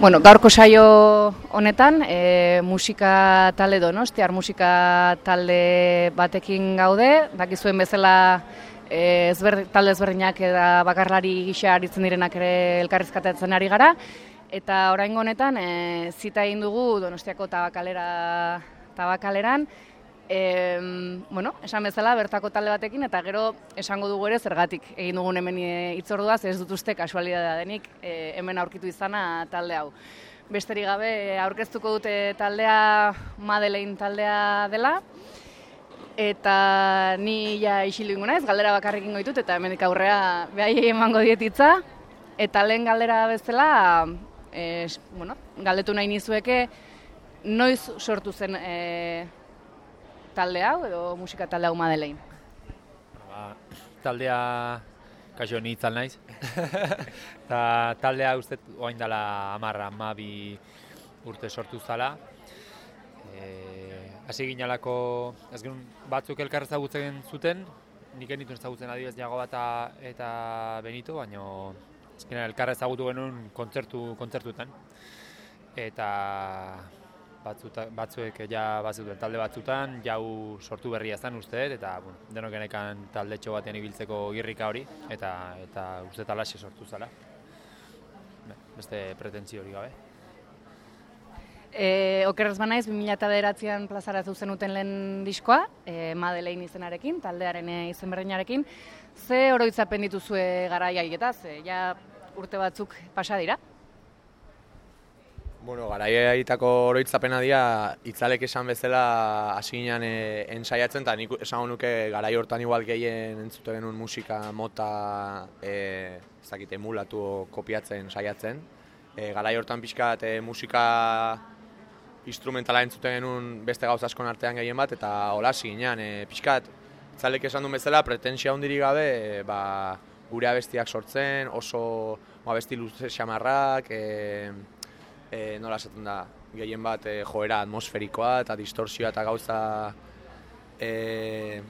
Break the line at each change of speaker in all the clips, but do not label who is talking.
Bueno, gaurko saio honetan, e, musika talde donostiar musika talde batekin gaude, dakizuen bezala e, ezber, talde ezberdinak eta bakarlari gisa aritzen direnak ere elkarrizkatatzen ari gara, eta orain honetan e, zita egin dugu donostiako tabakalera, tabakaleran, E, bueno, esan bezala bertako talde batekin eta gero esango dugu ere zergatik egin dugun hemen itzorduaz ez dut uste kasualidadea denik e, hemen aurkitu izana talde hau. Besterik gabe aurkeztuko dute taldea Madeleine taldea dela eta ni ja isilu ingo naiz, galdera bakarrik ingo ditut eta hemendik aurrea behai emango dietitza eta lehen galdera bezala e, bueno, galdetu nahi nizueke noiz sortu zen e, talde hau edo musika talde hau Madelein?
Ba, taldea kaso ni itzal naiz. Ta taldea uste orain dela 10 12 urte sortu zala. Eh, hasi ginalako ez batzuk elkar ezagutzen zuten, nik enitu ezagutzen adibez Jago bata eta Benito, baino azkenan elkar ezagutu genuen kontzertu kontzertutan. Eta batzuta, batzuek ja bazuten talde batzutan, jau sortu berria zen uste, eta bueno, denok genekan taldetxo batean ibiltzeko girrika hori, eta eta uste talaxe sortu zala. Beste pretentzio hori gabe.
E, okerrez banaiz, 2008an plazaratu zenuten lehen diskoa, e, Madeleine izenarekin, taldearen izen berdinarekin. Ze oroitzapen dituzue garaia eta ze ja urte batzuk pasa dira?
Bueno, garaia egitako oroitzapena dira, itzalek esan bezala hasi ginean e, ensaiatzen, eta nik esan nuke garai hortan igual gehien entzute genuen musika mota e, ezakite emulatu kopiatzen saiatzen. E, garai hortan pixka e, musika instrumentala entzuten genuen beste gauza askon artean gehien bat, eta hola hasi ginean, e, pixkat, itzalek esan duen bezala, pretensia hundirik gabe, e, ba, gure abestiak sortzen, oso abesti luze xamarrak, e, e, nola esaten da, gehien bat e, joera atmosferikoa eta distorsioa eta gauza e,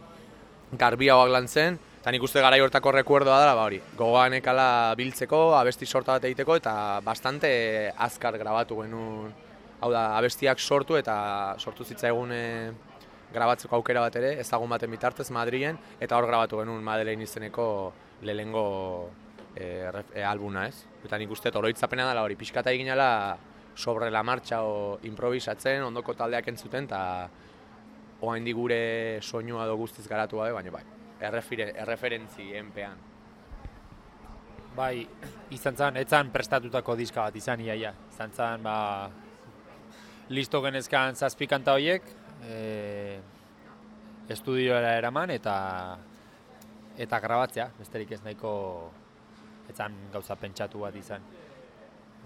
garbiagoak lan zen, eta nik uste gara hortako rekuerdoa dara, ba hori, gogoan ekala biltzeko, abesti sorta bat egiteko, eta bastante azkar grabatu genuen, hau da, abestiak sortu eta sortu zitzaigun e, grabatzeko aukera bat ere, ezagun baten bitartez Madrien, eta hor grabatu genuen Madeleine izeneko lehengo e, e, albuna ez. Eta nik uste oroitzapena dela hori, pixkata eginala sobre la marcha o improvisatzen, ondoko taldeak entzuten, eta oain gure soinua do guztiz garatu gabe, baina bai, errefire, erreferentzi enpean.
Bai, izan zen, etzan prestatutako diska bat izan iaia. Izan zen, ba, listo genezkan zazpikanta horiek, e, estudioera eraman, eta eta grabatzea, besterik ez nahiko etzan gauza pentsatu bat izan.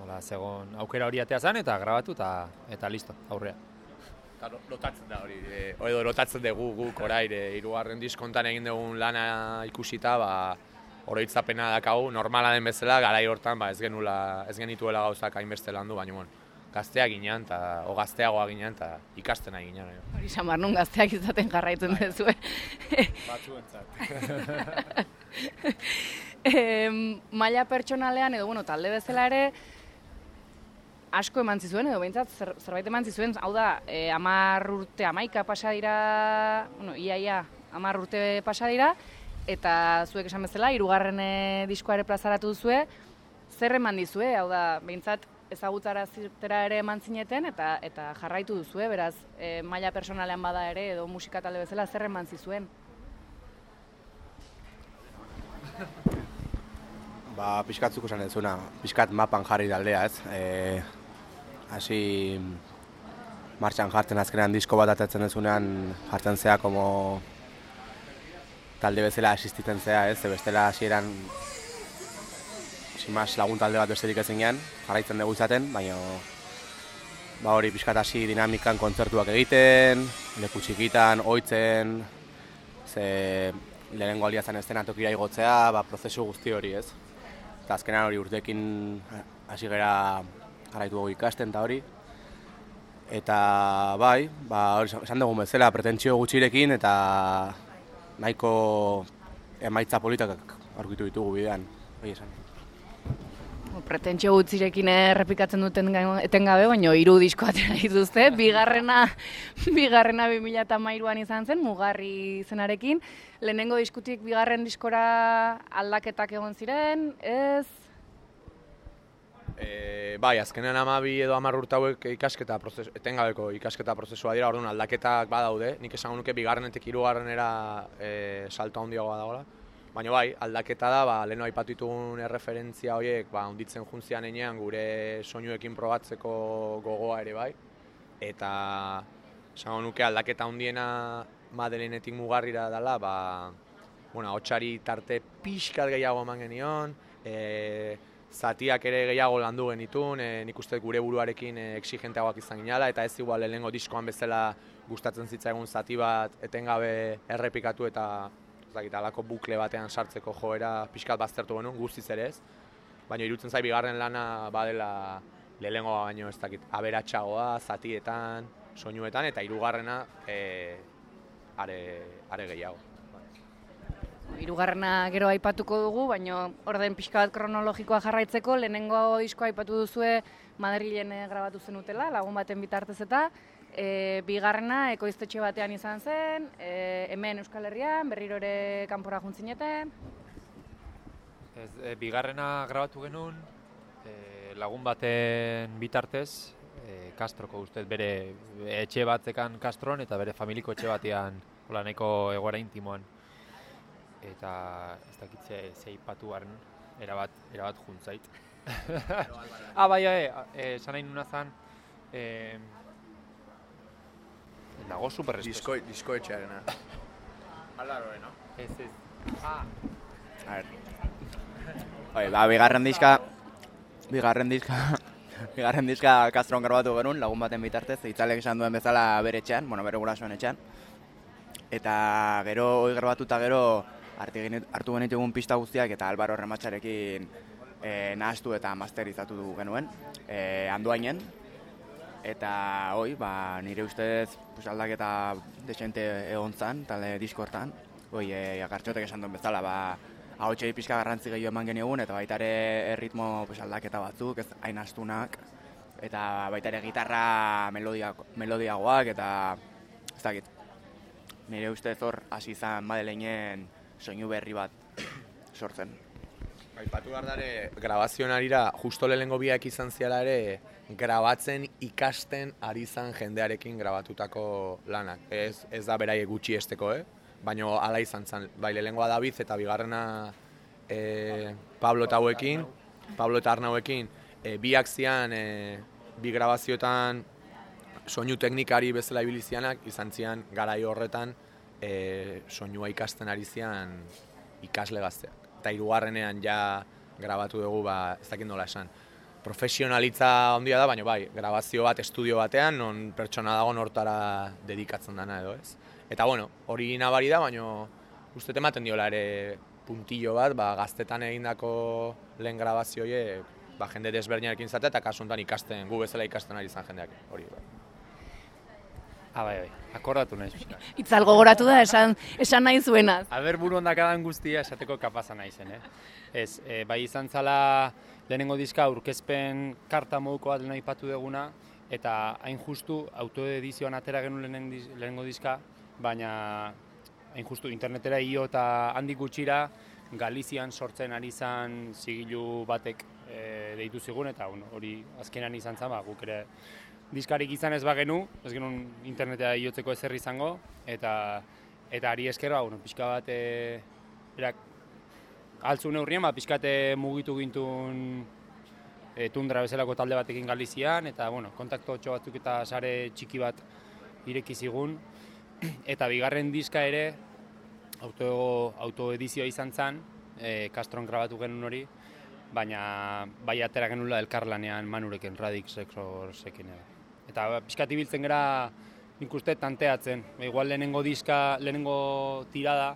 Hola, segon aukera hori atea zen eta grabatu eta eta listo, aurrea.
Claro, lotatzen da hori, e, edo lotatzen dugu guk oraire, hirugarren diskontan egin dugun lana ikusita, ba, oroitzapena dakau, normala den bezala, garai hortan, ba, ez genula, ez genituela gauzak hainbeste landu, baina bueno, gazteak ginean, eta, o gazteagoa ginean, eta ikasten ari ginean.
Hori samar, nun gazteak izaten jarraitzen bai. duzu,
Batzuentzat.
e, maila pertsonalean edo bueno, talde bezala ere asko eman zizuen edo behintzat zer, zerbait eman zizuen, hau da, e, amar urte amaika pasa dira, bueno, ia, ia, amar urte pasa dira, eta zuek esan bezala, irugarren e, diskoa ere plazaratu duzue, zer eman dizue, hau da, behintzat ezagutara zirtera ere eman zineten, eta, eta jarraitu duzue, beraz, e, maila personalean bada ere, edo musika talde bezala, zer eman zizuen?
Ba, pixkatzuko esan ez pixkat mapan jarri daldea ez. E, hasi martxan jartzen azkenean disko bat atatzen ezunean jartzen zea como talde bezala asistitzen zea ez, e bestela hasieran mas lagun talde bat besterik ezin jarraitzen dugu izaten, baina ba hori pixkat hasi dinamikan kontzertuak egiten, leku txikitan, oitzen, ze lehenengo aldia zen estena tokira igotzea, ba, prozesu guzti hori ez. Eta azkenan hori urtekin hasi gara jarraitu dugu ikasten eta hori. Eta bai, ba, hori esan dugu bezala, pretentzio gutxirekin eta nahiko emaitza politikak aurkitu ditugu bidean. Hoi esan.
pretentsio gutzirekin errepikatzen duten etengabe, baina hiru disko atera dituzte. Bigarrena, bigarrena 2013an izan zen, mugarri izenarekin. Lehenengo diskutik bigarren diskora aldaketak egon ziren, ez?
E, bai, azkenean amabi edo hamar urte hauek ikasketa prozesu, etengabeko ikasketa prozesua dira, orduan aldaketak badaude, nik esango nuke bigarrenetik hirugarrenera e, salto handiagoa dagoela. Baina bai, aldaketa da, ba, leheno aipatu ditugun erreferentzia horiek, ba, onditzen juntzian enean gure soinuekin probatzeko gogoa ere bai. Eta, esango nuke aldaketa handiena Madelenetik mugarrira dela, ba, bueno, hotxari tarte pixkat gehiago eman genion, e, zatiak ere gehiago landu genitun, e, nik uste gure buruarekin e, exigenteagoak izan ginala, eta ez igual lehenengo diskoan bezala gustatzen zitzaigun zati bat etengabe errepikatu eta ez dakit, alako bukle batean sartzeko joera pixkat baztertu genuen, guztiz ere ez. Baina irutzen zai bigarren lana badela lehenengoa baino ez dakit, aberatsagoa, zatietan, soinuetan, eta hirugarrena e, are, are gehiago.
Hirugarrena gero aipatuko dugu, baina orden pixka bat kronologikoa jarraitzeko, lehenengo diskoa aipatu duzue Madrilen eh, grabatu zenutela, lagun baten bitartez eta, e, bigarrena ekoiztetxe batean izan zen, e, hemen Euskal Herrian, berriro ere kanpora juntzineten.
Ez, e, bigarrena grabatu genuen, e, lagun baten bitartez, e, Castroko ustez bere etxe batzekan Castron eta bere familiko etxe batean hola nahiko egoera intimoan. Eta ez dakit ze, ze ipatu garen, erabat, erabat juntzait. ah, bai, eh, esan nahi nuna zan, eh, nago super
Disko, disko etxearena.
no? Ez, ez. Ah,
A ver. Bai, ba, bigarren diska, bigarren diska, bigarren diska Castron grabatu genuen, lagun baten bitartez, itzalek esan duen bezala bere etxean, bueno, bere gurasoen etxean. Eta gero, hoi grabatuta gero, hartu geni- hartu genitugun pista guztiak eta Albaro Rematxarekin e, nahastu eta masterizatu du genuen, e, anduainen. Eta hoi, ba, nire ustez pues, aldaketa desente egon zan, tale diskortan. Hoi, e, agartxotek esan duen bezala, ba, ahotsei pixka garrantzi gehiago eman geniogun, eta baita ere erritmo pues, aldaketa batzuk, ez hain astunak, eta baita ere gitarra melodia, melodiagoak, eta ez dakit. Nire ustez hor hasi izan Madeleinen soinu berri bat sortzen.
Aipatu behar dare, grabazioan arira, justo lehenengo biak izan ziala ere, grabatzen ikasten ari izan jendearekin grabatutako lanak. Ez, ez da beraiek gutxi esteko, eh? Baina hala izan zen, bai lehenengoa David eta bigarrena e, Pablo eta hauekin, Pablo eta Arnauekin, e, biak zian, e, bi grabazioetan soinu teknikari bezala ibili zianak, izan zian garai horretan e, soinua ikasten ari zian ikasle gazteak. Eta hirugarrenean ja grabatu dugu, ba, ez dakit nola esan. Profesionalitza handia da, baina bai, grabazio bat estudio batean, non pertsona dago hortara dedikatzen dana edo ez. Eta bueno, hori nabari da, baina uste ematen diola ere puntillo bat, ba, gaztetan egindako lehen grabazio horiek, ba, jende desberdinarekin zatea, eta kasu honetan ikasten, gu bezala ikasten ari izan jendeak. Hori, bai.
Ah, bai, bai, akordatu naiz pixka.
Itzal gogoratu da esan, esan nahi zuenaz.
Aber buru ondakadan guztia esateko kapaza naizen, eh? Ez, e, bai izan zala lehenengo diska aurkezpen karta moduko bat lehen aipatu duguna, eta hain justu autoedizioan atera genuen lehenengo diska, baina hain justu internetera io eta handik gutxira Galizian sortzen ari zan zigilu batek e, deitu zigun, eta hori azkenan izan zen, ba, guk ere diskarik izan ez bagenu, ez genuen internetera iotzeko ezer izango, eta eta ari esker, ba, bueno, pixka bat, e, berak, altzu neurrien, ba, pixka e, mugitu gintun e, tundra bezalako talde batekin Galizian, eta, bueno, kontakto batzuk eta sare txiki bat ireki zigun, eta bigarren diska ere, auto, autoedizioa izan zen, e, Castron grabatu genuen hori, baina bai atera genula elkarlanean manurekin, Radix Exorsekin ere. Eta ba, pixkat ibiltzen gara nik uste tanteatzen. Igual lehenengo diska, lehenengo tirada,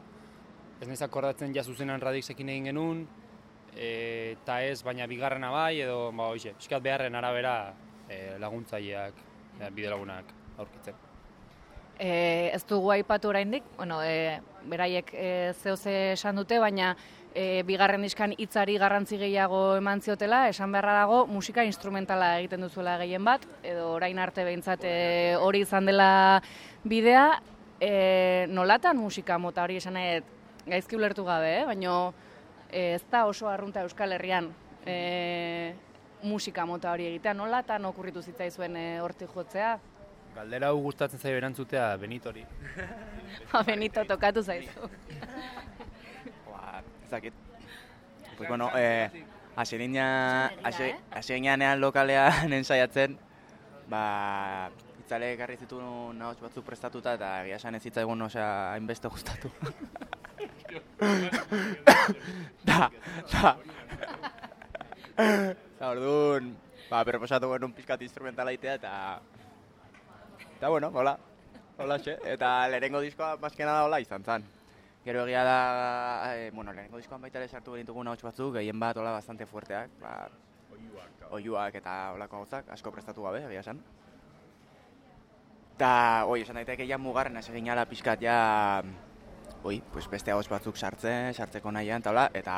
ez naiz akordatzen ja zuzenan Radixekin egin genuen, e, eta ez, baina bigarrena bai, edo, ba, hoxe, pixkat beharren arabera e, laguntzaileak, e, bide lagunak aurkitzen.
E, ez dugu aipatu oraindik, bueno, e, beraiek e, zehose esan dute, baina e, bigarren diskan hitzari garrantzi gehiago eman ziotela, esan beharra dago musika instrumentala egiten duzuela gehien bat, edo orain arte behintzat e, hori izan dela bidea, e, nolatan musika mota hori esan nahi, gaizki ulertu gabe, eh? baina e, ez da oso arrunta Euskal Herrian e, musika mota hori egitea, nolatan okurritu zitzaizuen e, hortik jotzea?
Galdera hau gustatzen zaio erantzutea Benitori.
Benito tokatu zaizu.
Ez dakit. Pues bueno, eh, hasi hasi hasi ginean lokalean ensaiatzen, ba, itzale ekarri zituen nahots batzuk prestatuta eta egia esan ez zitzaigun osea hainbeste gustatu. da, da. Eta orduan, ba, proposatu genuen pizkat instrumentala itea eta... Eta bueno, hola. Hola, xe. Eta lehenengo diskoa mazkena da hola izan zen. Gero egia da, eh, bueno, lehenengo diskoan baita ere sartu genitugu nahots batzuk, gehien bat hola bastante fuerteak, ba, oiuak eta holako gauzak, asko prestatu gabe, egia esan. Ta, oi, esan daiteke ja mugarren hasi ginala pixkat ja, oi, pues beste ahots batzuk sartzen, sartzeko nahian, eta hola, eta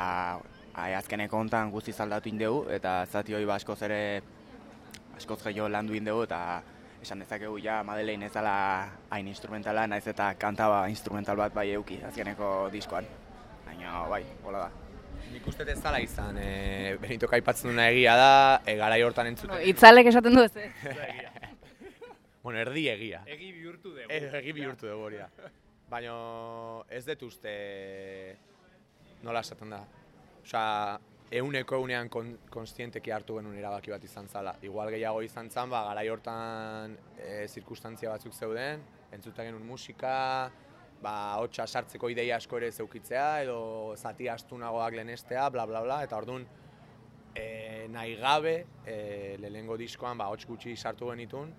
ai, azkeneko hontan guzti zaldatu indegu, eta zati hoi ba askoz ere, askoz gehiago landu indegu, eta esan dezakegu ja Madeleine ez dela hain instrumentala, naiz eta kantaba instrumental bat bai euki azkeneko diskoan. Baina, bai, hola da.
Nik uste ez dela izan, e, Benito kaipatzen duna egia da, e, garai hortan entzuten.
Itzalek esaten du ez, eh?
Bueno, erdi egia.
Egi bihurtu dugu.
Ez, egi bihurtu dugu hori da. Baina ez dut uste nola esaten da. Osea, euneko eunean kon, konstienteki hartu genuen erabaki bat izan zala. Igual gehiago izan zen, ba, garai hortan e, zirkustantzia batzuk zeuden, entzuten genuen musika, ba, hotxa sartzeko ideia asko ere zeukitzea, edo zati astunagoak lehenestea, bla, bla, bla, eta orduan e, nahi gabe, e, lehenengo diskoan, ba, hots gutxi sartu genitun,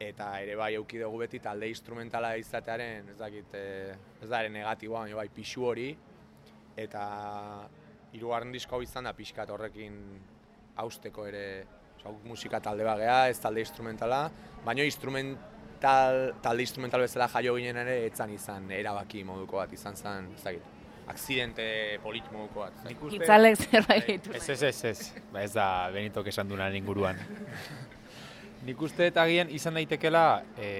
eta ere bai euki dugu beti talde instrumentala izatearen, ez dakit, e, ez da ere negatiboa, bai pixu hori, eta hirugarren disko hau izan da pixkat horrekin hausteko ere, guk musika talde bagea, ez talde instrumentala, baina instrumental, talde instrumental bezala jaio ginen ere, etzan izan erabaki moduko bat, izan zen, ez dakit, akzidente polit moduko bat.
Itzalek zerbait gehitu.
Ez, ez, ez, ez. Ba, ez da Benitok esan duenaren inguruan. Nik uste eta agian izan daitekela e,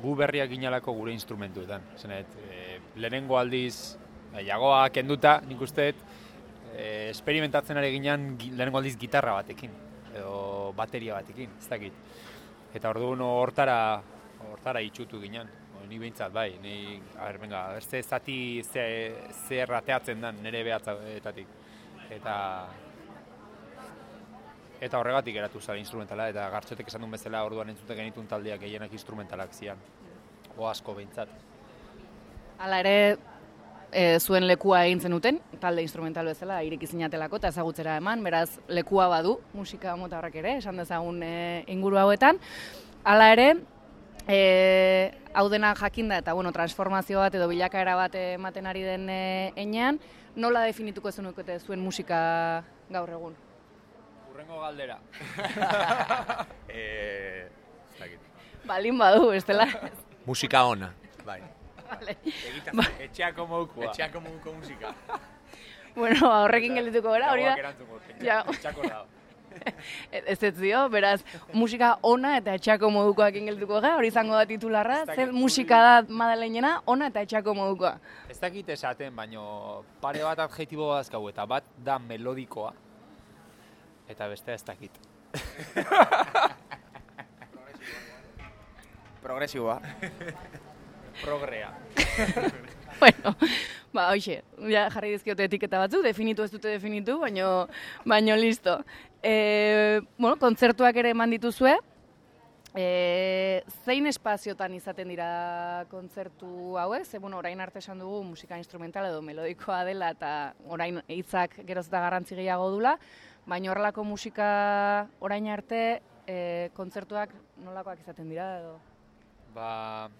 gu berriak ginalako gure instrumentuetan. Zenet, e, lehenengo aldiz, ba, jagoa kenduta, nik uste e, esperimentatzen ari ginen gi- lehenengo aldiz gitarra batekin, edo bateria batekin, ez dakit. Eta orduan hortara, hortara itxutu ginen. O, Ni behintzat, bai, ni, a ber, venga, beste zati ze, zer ateatzen den nire behatzetatik. Eta, eta horregatik eratu zara instrumentala, eta gartxotek esan duen bezala orduan entzuten genitun taldeak gehienak instrumentalak zian. O asko behintzat.
Hala ere, e, zuen lekua egin zenuten, talde instrumental bezala, ireki zinatelako eta ezagutzera eman, beraz lekua badu musika mota horrek ere, esan dezagun e, inguru hauetan. Hala ere, e, hau dena jakinda eta bueno, transformazio bat edo bilakaera bat ematen ari den e, enean, nola definituko zenukete zuen musika gaur egun?
Urrengo galdera.
E, ez dakit.
Balin badu, estela.
Musika ona. Bai.
Vale.
Etxeako moukua.
Etxeako moduko musika.
Bueno, ba, horrekin geldituko gara, hori da. Ja.
Etxeako da.
Ez ez dio, beraz, musika ona eta etxako modukoak ingeltuko gara, hori izango da titularra, zer musika da madaleinena, ona eta etxako modukoa.
Ez dakit esaten, baino pare bat adjetibo bazkau eta bat da melodikoa eta beste ez dakit.
Progresiboa.
Progrea.
bueno, ba, hoxe, ja jarri dizkiote etiketa batzu, definitu ez dute definitu, baino, baino listo. E, bueno, kontzertuak ere eman dituzue, E, zein espaziotan izaten dira kontzertu hauek? Ze, bueno, orain arte esan dugu musika instrumental edo melodikoa dela eta orain hitzak geroz eta garrantzi gehiago dula, baina horrelako musika orain arte e, kontzertuak nolakoak izaten dira edo?
Ba,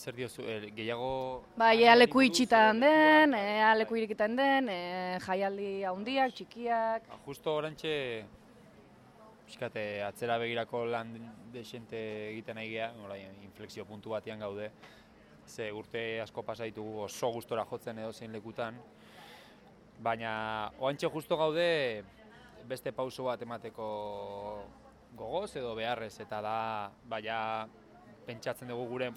zer diozu, eh, gehiago...
Bai, ea leku itxitan den, ea leku irikitan den, e, jaialdi handiak, txikiak.
Ba, justo orantxe, pixkate, atzera begirako lan desente egiten geha, orain, inflexio puntu batean gaude, ze urte asko pasa ditugu oso gustora jotzen edo zein lekutan, baina oantxe justo gaude beste pauso bat emateko gogoz edo beharrez, eta da, baina pentsatzen dugu gure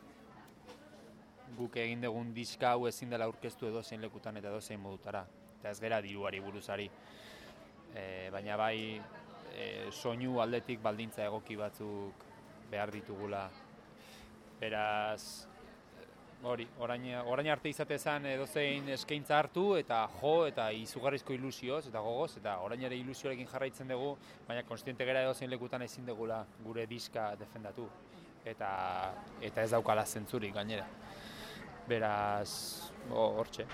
guk egin dugun diska hau ezin dela aurkeztu edo zein lekutan eta edo zein modutara. Eta ez gera diruari buruzari. E, baina bai e, soinu aldetik baldintza egoki batzuk behar ditugula. Beraz, hori, orain, orain arte izate zen edozein eskaintza hartu eta jo eta izugarrizko ilusioz eta gogoz eta orain ere ilusioarekin jarraitzen dugu, baina konstiente gera edozein lekutan ezin dugula gure diska defendatu eta eta ez daukala zentzurik gainera. Beraz, hortxe.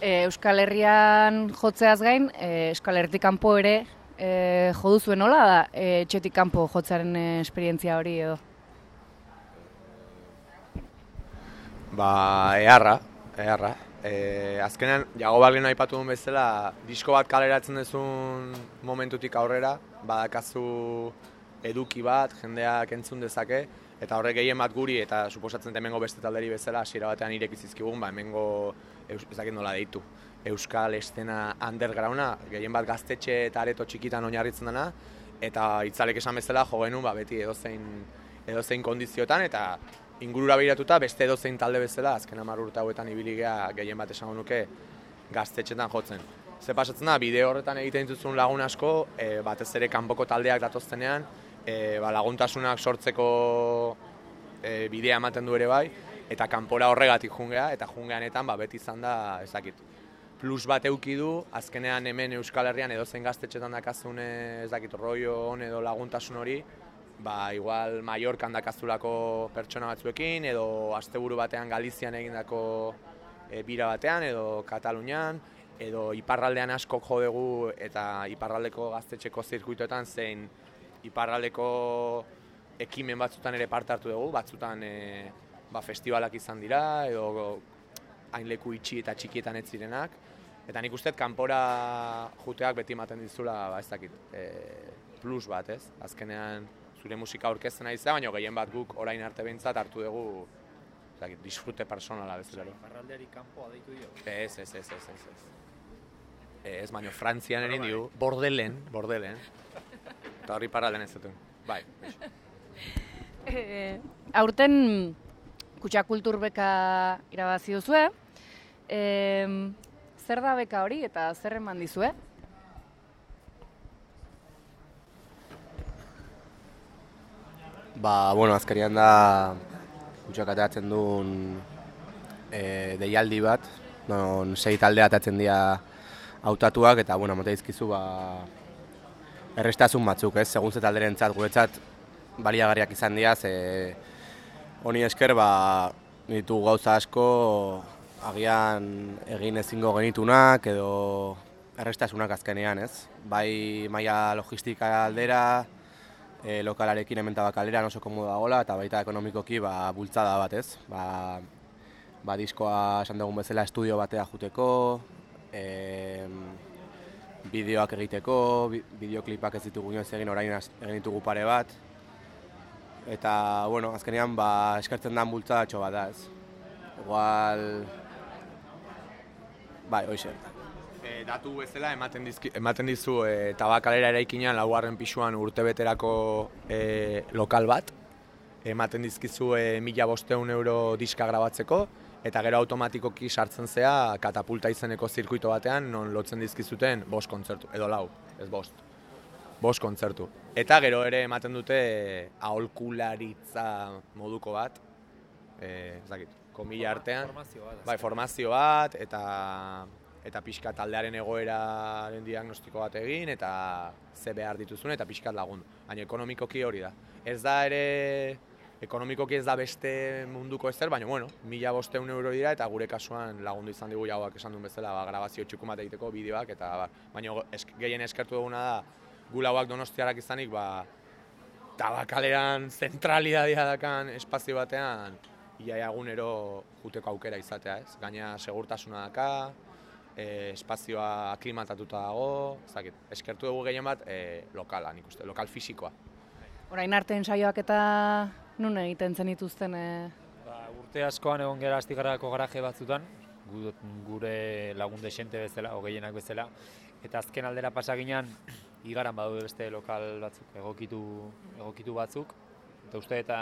E, Euskal Herrian jotzeaz gain, e, Euskal Herritik kanpo ere e, jo duzuen nola da e, txetik kanpo jotzearen e, esperientzia hori edo?
Ba, eharra, eharra. E, azkenean, jago balgen aipatu duen bezala, disko bat kaleratzen duzun momentutik aurrera, badakazu eduki bat, jendeak entzun dezake, eta horrek gehien bat guri, eta suposatzen hemengo beste talderi bezala, hasiera batean ireki zizkigun, ba, hemengo, ez nola deitu, Euskal estena undergrounda, gehien bat gaztetxe eta areto txikitan oinarritzen dena, eta itzalek esan bezala jo genuen, ba, beti edozein, edozein kondiziotan, eta ingurura behiratuta beste edozein talde bezala, azken hamar urte hauetan ibili gehien bat esango nuke gaztetxetan jotzen. Ze pasatzen da, bideo horretan egiten dituzun lagun asko, e, batez ere kanpoko taldeak datoztenean, e, ba, laguntasunak sortzeko e, bidea ematen du ere bai, eta kanpora horregatik jungea, eta jungeanetan ba, beti izan da, ezakit, plus bat euki du, azkenean hemen Euskal Herrian edo zen gaztetxetan dakazun ez dakit, rollo hon edo laguntasun hori, ba, igual Mallorcan dakazulako pertsona batzuekin, edo asteburu batean Galizian egindako e, bira batean, edo Katalunian, edo iparraldean asko jo dugu eta iparraldeko gaztetxeko zirkuitoetan zein iparraldeko ekimen batzutan ere parte hartu dugu, batzutan e, ba, festivalak izan dira, edo hain leku itxi eta txikietan ez zirenak. Eta nik uste, kanpora juteak beti ematen dizula, ba, ez dakit, e, plus bat, ez? Azkenean zure musika aurkezten ari baina gehien bat guk orain arte behintzat hartu dugu dakit, disfrute personala bezala.
Parraldeari kanpoa deitu dio?
Ez, ez, ez, ez, ez. Ez, baina Frantzian erin diu, bordelen, bordelen. Eta horri parralen ez zuten. Bai,
e, aurten kutsa kultur beka irabazi duzue. E, zer da beka hori eta zer eman dizue?
Ba, bueno, azkarian da kutsak atatzen duen e, deialdi bat, non sei talde atatzen dira hautatuak eta bueno, mota izkizu ba, errestasun batzuk, ez? Segun ze talderen txat, guretzat baliagarriak izan dira, ze honi esker ba, ditu gauza asko agian egin ezingo genitunak edo errestasunak azkenean, ez? Bai maila logistika aldera, e, lokalarekin hemen tabakalera oso komodo dagoela eta baita ekonomikoki ba, bultzada bat ez. Ba, ba diskoa esan dugun bezala estudio batea juteko, e, bideoak egiteko, bideoklipak ez ditugu inoiz egin orain egin ditugu pare bat. Eta, bueno, azkenean ba, eskartzen den bultzada bat da ez. Igual... Bai, hoxe.
E, datu bezala ematen, dizki, ematen dizu e, tabakalera eraikinean laugarren pisuan urtebeterako e, lokal bat. Ematen dizkizu e, mila bosteun euro diska grabatzeko, eta gero automatikoki sartzen zea katapulta izeneko zirkuito batean non lotzen dizkizuten bost kontzertu, edo lau, ez bost. Bost kontzertu. Eta gero ere ematen dute e, aholkularitza moduko bat, e, zakit, komila artean.
Formazio bat.
Bai, formazio bat, eta eta pixka taldearen egoeraren diagnostiko bat egin, eta ze behar dituzun, eta pixkat lagundu. Baina ekonomikoki hori da. Ez da ere, ekonomikoki ez da beste munduko ezer, baina bueno, mila bosteun euro dira, eta gure kasuan lagundu izan digu jauak esan duen bezala, ba, grabazio txukun bat egiteko bideoak, eta ba, baina esk, gehien eskertu duguna da, gulauak donostiarak izanik, ba, tabakalean zentralidadia dakan espazio batean, iaia egunero juteko aukera izatea, ez? Gaina segurtasuna daka, e, espazioa aklimatatuta dago, zakit, eskertu dugu gehien bat e, lokala, nik uste, lokal fisikoa.
Orain arte ensaioak eta nun egiten zen ituzten? E...
Ba, urte askoan egon gara astigarrako garaje batzutan, gu- gure lagun desente bezala, hogehienak bezala, eta azken aldera pasa ginean, igaran badaude beste lokal batzuk, egokitu, egokitu batzuk, eta uste eta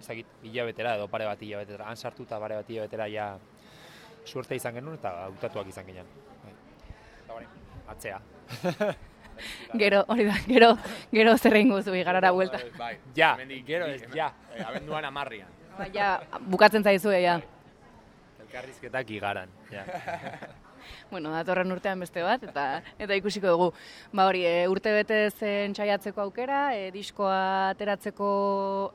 ezagit, hilabetera edo pare bat hilabetera, han sartu eta pare bat hilabetera ja suerte izan genuen eta hautatuak izan ginen. Bai. Eta orain, atzea.
Gero, hori da, gero, gero zer egingo zu igarara buelta.
Bai,
Ja,
hemendik-
gero ez, ja.
Eh, abenduan amarrian.
Ba, ja, bukatzen zaizu, ja.
Elkarrizketak igaran. Ja.
Bueno, datorren urtean beste bat, eta eta ikusiko dugu. Ba hori, e, urte betez entzaiatzeko aukera, e, diskoa ateratzeko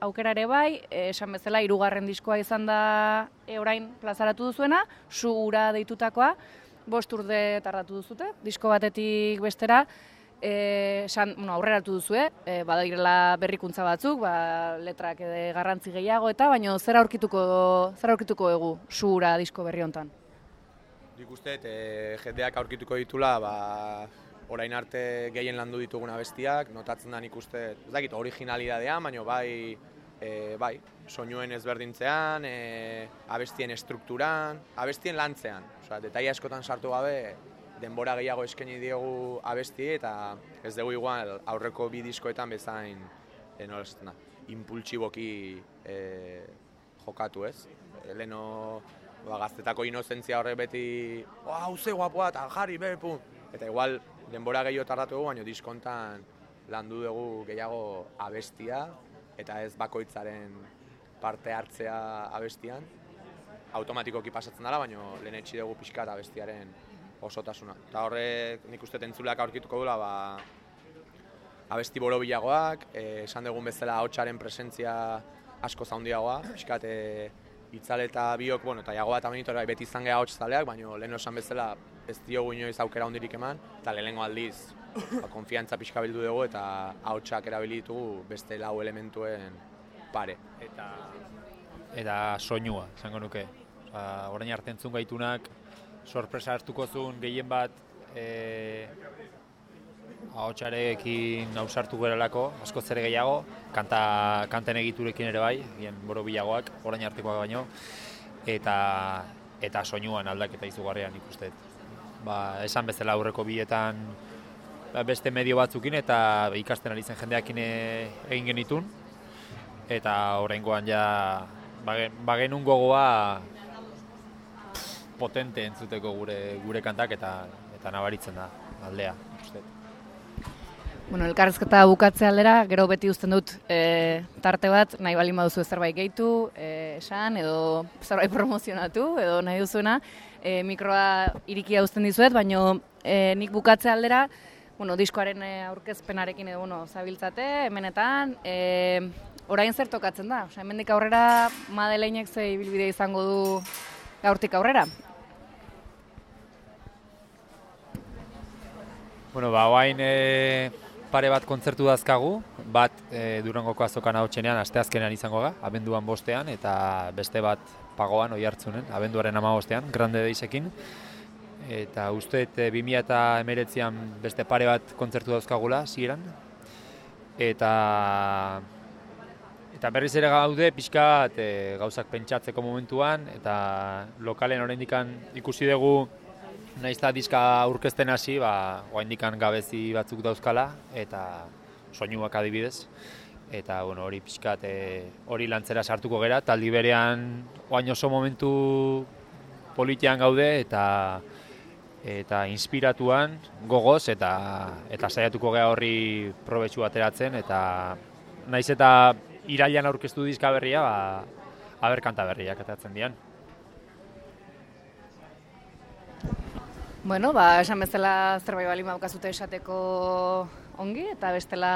aukera ere bai, e, esan bezala, hirugarren diskoa izan da e, orain plazaratu duzuena, su deitutakoa, bost urde tardatu duzute, disko batetik bestera, e, esan, bueno, aurreratu duzue, e, badairela berrikuntza batzuk, ba, letrak ere garrantzi gehiago eta, baino zer aurkituko, zer aurkituko dugu su ura disko berri hontan?
Nik uste, e, jendeak aurkituko ditula, ba, orain arte gehien landu dituguna bestiak, notatzen da nik uste, ez dakit, originalidadean, baina bai, e, bai, soinuen ezberdintzean, e, abestien estrukturan, abestien lantzean. Osea, detaile askotan sartu gabe, denbora gehiago eskaini diogu abesti eta ez dugu igual aurreko bi diskoetan bezain, e, nola esaten da, impultsiboki e, jokatu ez. Leno, ba, gaztetako inozentzia horrek beti, oh, hau ze guapoa, eta jarri, be, pum. Eta igual, denbora gehiago tardatu dugu, baina diskontan landu dugu gehiago abestia, eta ez bakoitzaren parte hartzea abestian. Automatikoki pasatzen dela, baina lehen etxi dugu pixka eta abestiaren osotasuna. Eta horrek nik uste entzuleak aurkituko dula, ba, abesti borobilagoak, eh, esan dugun bezala ahotsaren presentzia asko zaundiagoa, pixkat eh, itzal eta biok, bueno, eta jagoa eta bai beti izan geha hots zaleak, baina lehen esan bezala ez diogu inoiz aukera hondirik eman, eta lehenengo aldiz ba, konfiantza pixka bildu dugu eta ahotsak erabili ditugu beste lau elementuen pare.
eta eta soinua, esango nuke. Osa, orain arte entzun gaitunak sorpresa hartuko zuen gehien bat e, ahotsarekin ausartu gerelako, asko zer gehiago, kanta, kanten egiturekin ere bai, bien borobilagoak, orain artekoak baino, eta eta soinuan aldaketa izugarrian ikusten. Ba, esan bezala aurreko bietan ba, beste medio batzukin eta ikasten ari zen jendeakin e- egin genitun, eta oraingoan ja bagen, bagenun gogoa potente entzuteko gure gure kantak eta eta nabaritzen da aldea uste.
Bueno, elkarrezketa bukatze aldera, gero beti uzten dut e, tarte bat, nahi baldin baduzu zerbait gehitu, e, esan, edo zerbait promozionatu, edo nahi duzuena, e, mikroa irikia uzten dizuet, baino e, nik bukatze aldera, bueno, diskoaren aurkezpenarekin edo, bueno, zabiltzate, hemenetan, e, orain zer tokatzen da? Osea, hemendik aurrera, Madeleinek ze ibilbide izango du gaurtik aurrera?
Bueno, ba, oain e, pare bat kontzertu dazkagu, bat e, Durangoko azokan hau txenean, asteazkenean izango ga, abenduan bostean, eta beste bat pagoan, oi hartzunen, abenduaren ama bostean, grande deisekin. Eta uste, e, 2000 eta emeretzian beste pare bat kontzertu dauzkagula, ziren. Eta Eta berriz ere gaude pixka bat e, gauzak pentsatzeko momentuan eta lokalen oraindikan ikusi dugu naiz eta diska aurkezten hasi, ba oraindikan gabezi batzuk dauzkala eta soinuak adibidez. Eta bueno, hori pixkat e, hori lantzera sartuko gera, taldi berean oain oso momentu politian gaude eta eta inspiratuan gogoz eta eta saiatuko gea horri probetxu ateratzen eta naiz eta irailan aurkeztu dizka berria, ba, aber kanta berriak atatzen dian.
Bueno, ba, esan bezala zerbait bali maukazute esateko ongi, eta bestela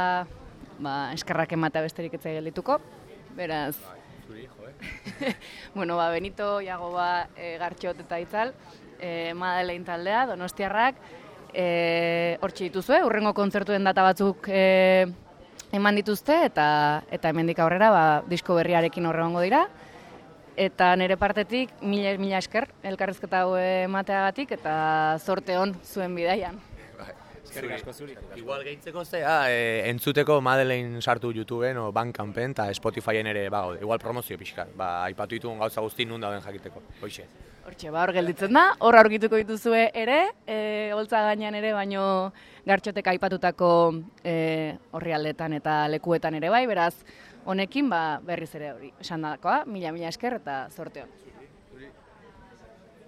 ba, eskerrak ematea besterik etzai geldituko. Beraz,
eh?
bueno, ba, Benito, Jagoba, e, Gartxot eta Itzal, e, Madeleine taldea, Donostiarrak, e, hortxe dituzue, urrengo kontzertuen data batzuk e, eman dituzte, eta eta hemendik aurrera ba, disko berriarekin horregongo dira. Eta nire partetik, mila, mila esker, elkarrizketa hau emateagatik, eta zorte hon zuen bidaian.
Bai,
Eskerrik asko zuri.
Igual gehitzeko zea, e, entzuteko Madeleine sartu YouTubeen o Bandcampen eta Spotifyen ere bagaude. Igual promozio pixka. Ba, aipatu ditugun gauza guzti nun dauden jakiteko. Hoixe.
Hortxe, ba, hor gelditzen da, hor aurkituko dituzue ere, e, holtza gainean ere, baino gartxotek aipatutako e, horrialdetan eta lekuetan ere bai, beraz, honekin ba, berriz ere hori esan dakoa, mila mila esker eta zorte.